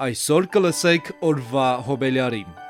Այսօր կլսեք օրվա հոբելյարին։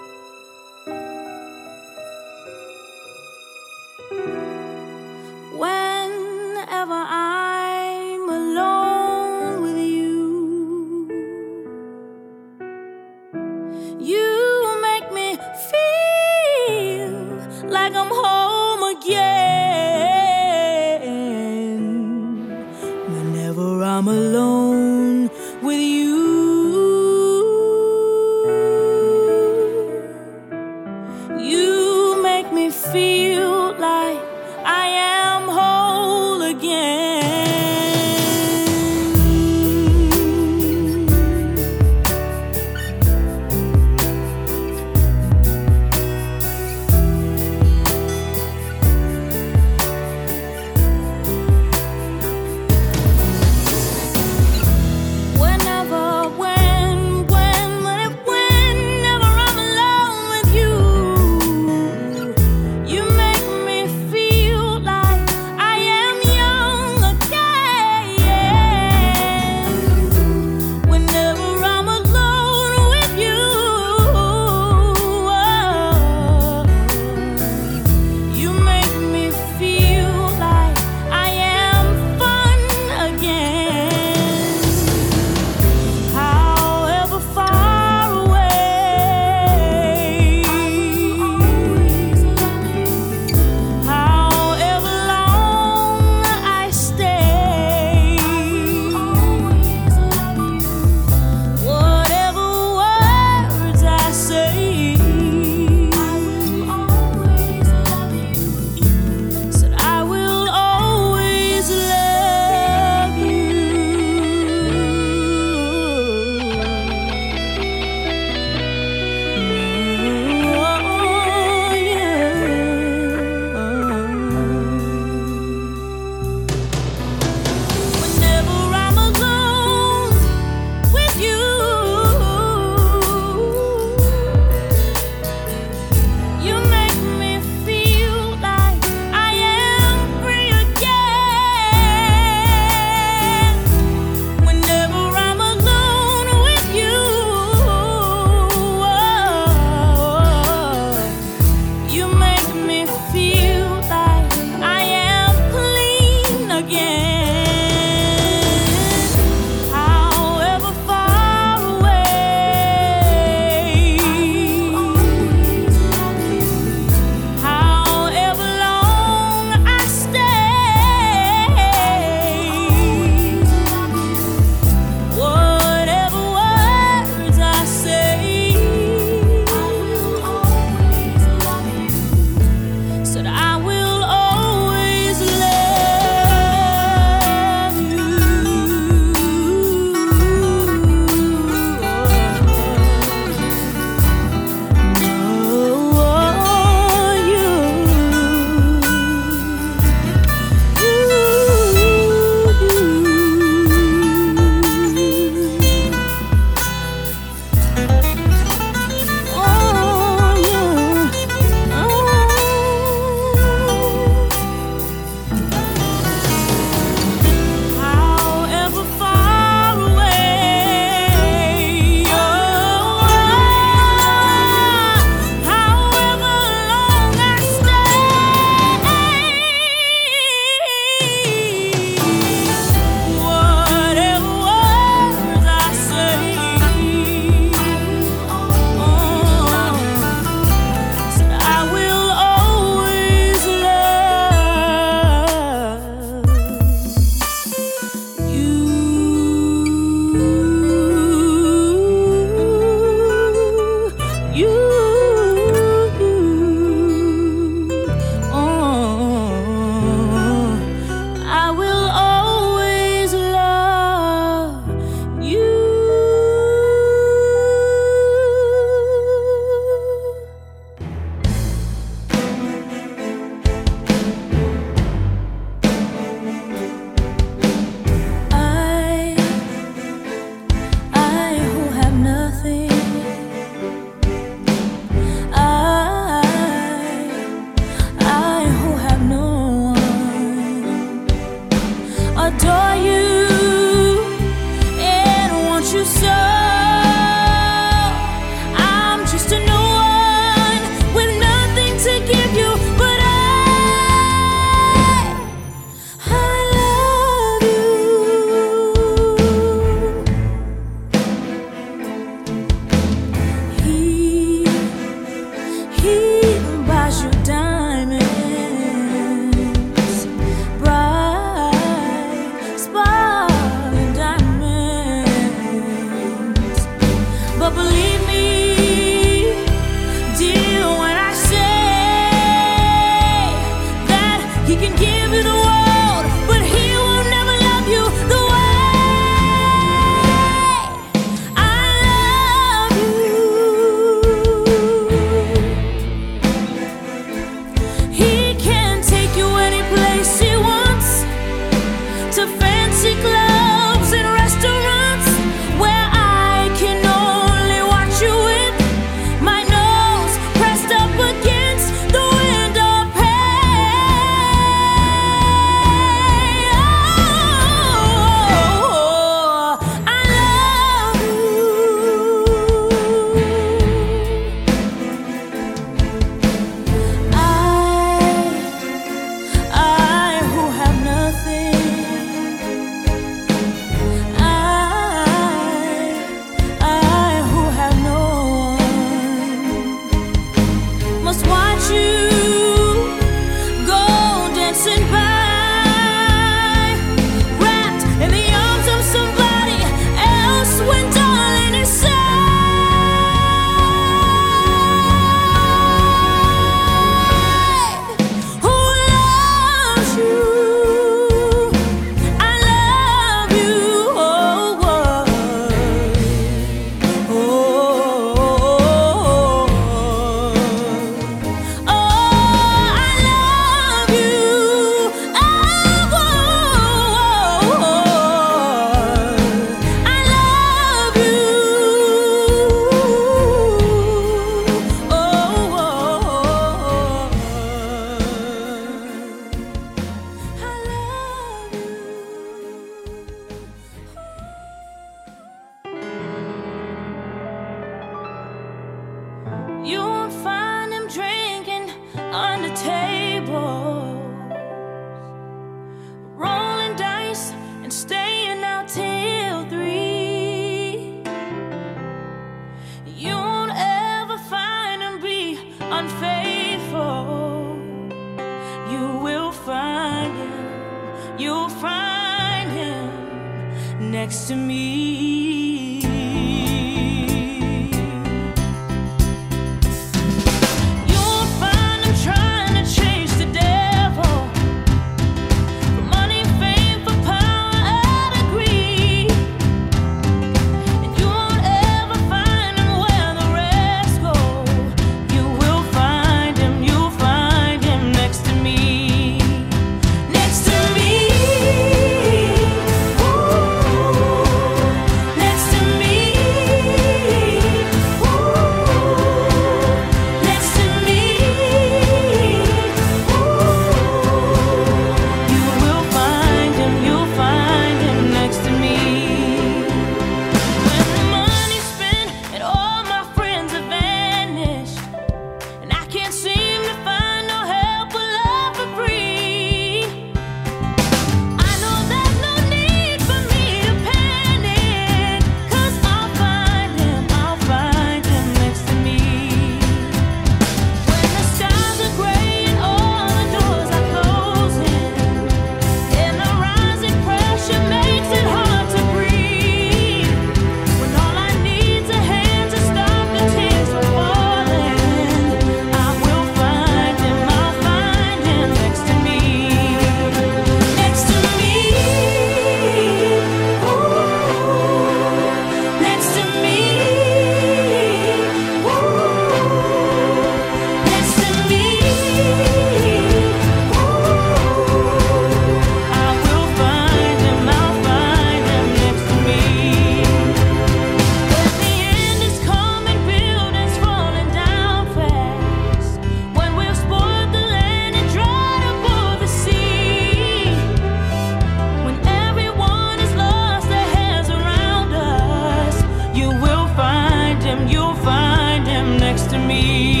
next to me.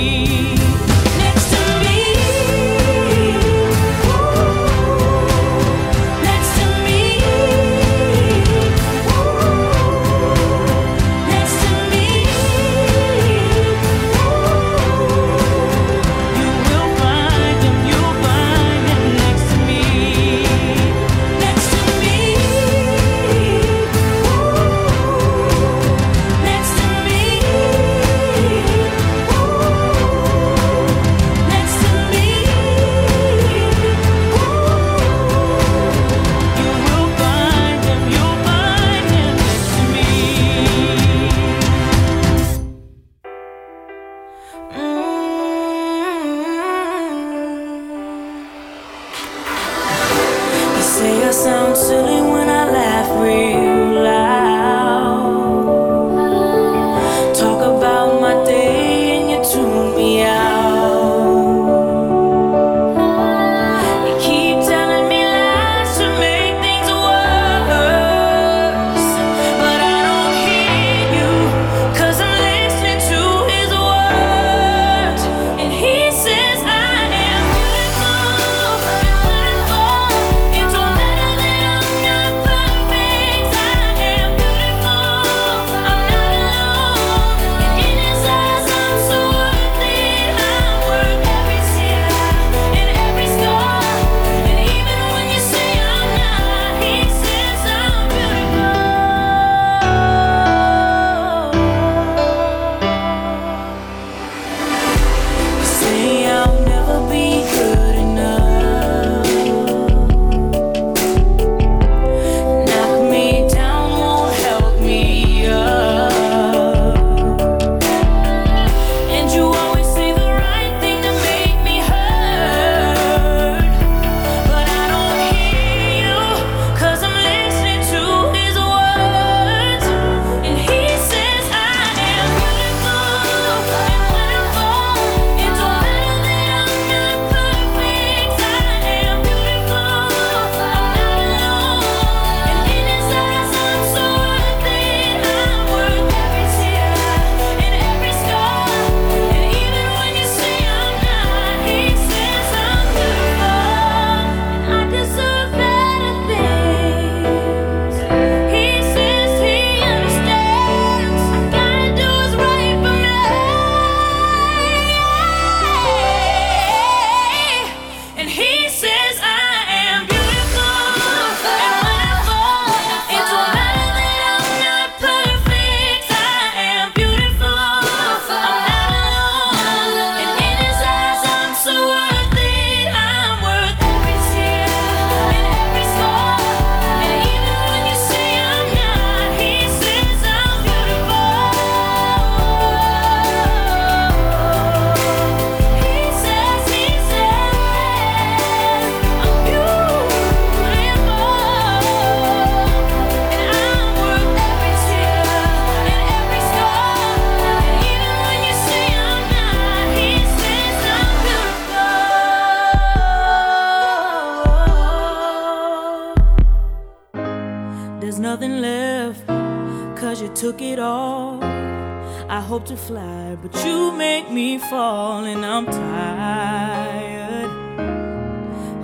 hope to fly, but you make me fall and I'm tired.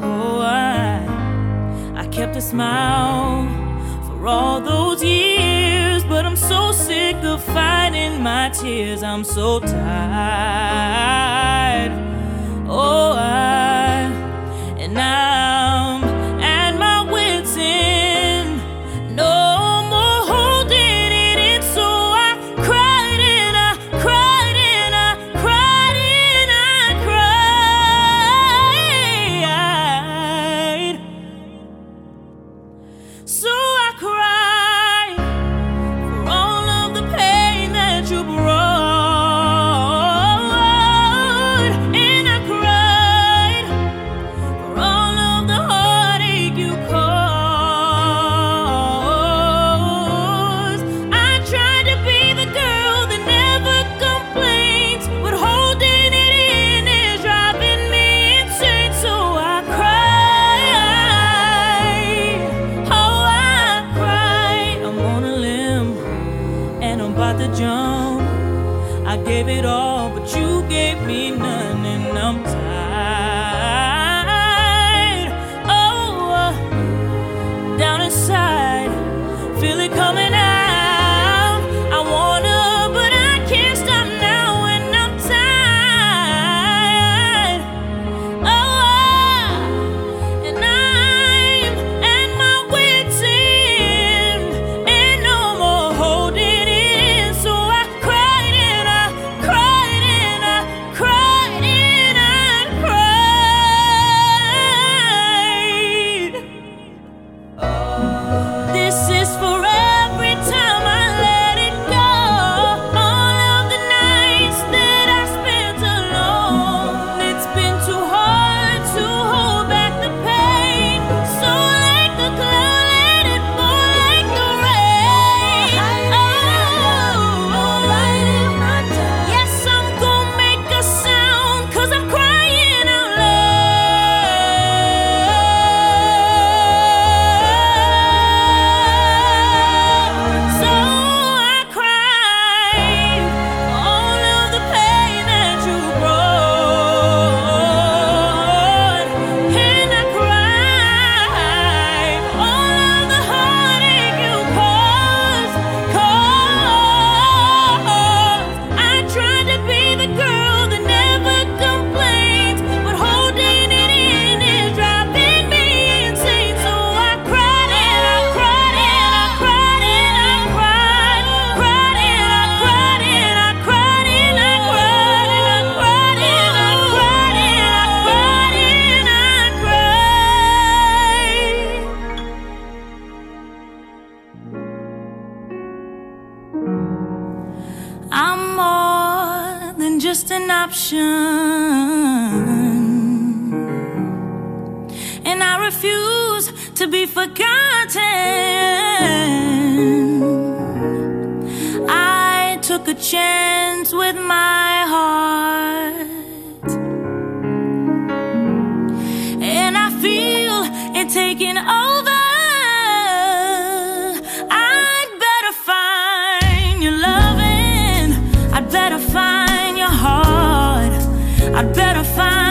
Oh, I, I kept a smile for all those years, but I'm so sick of fighting my tears. I'm so tired. Oh, I. just an option. And I refuse to be forgotten. I took a chance with my heart. And I feel it taking over. better find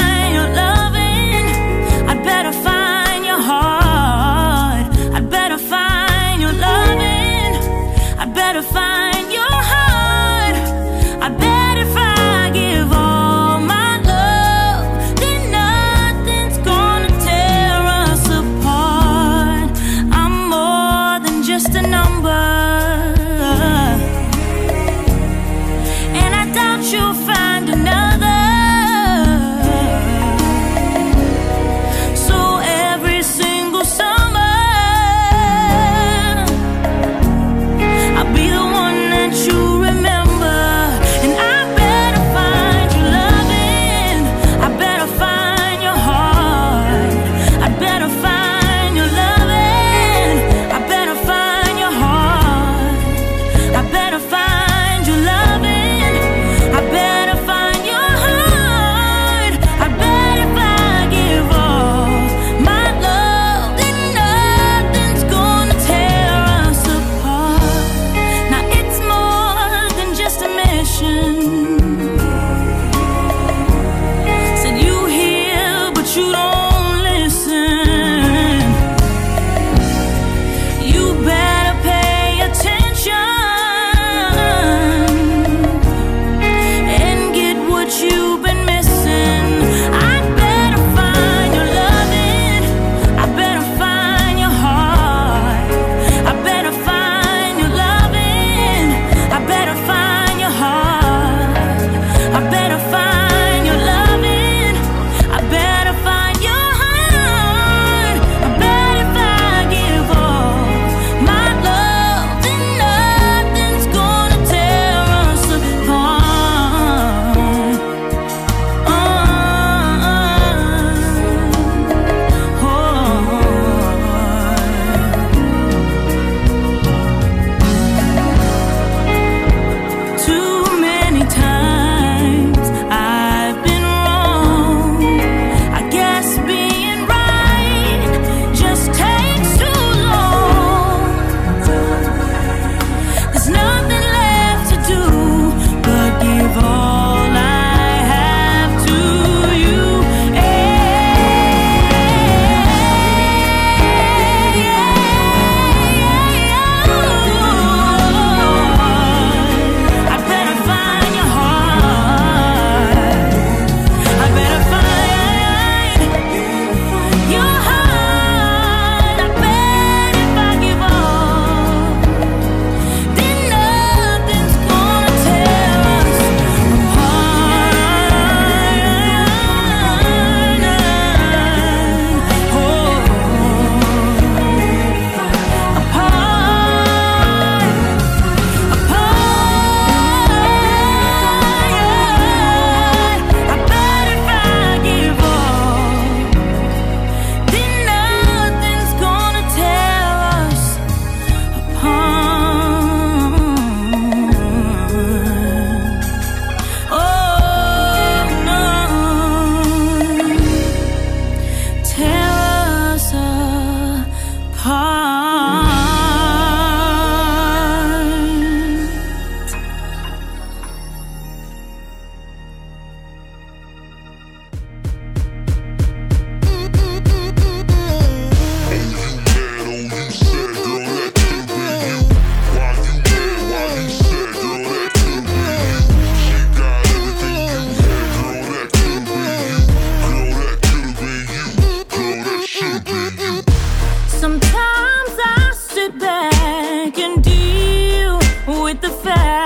the fact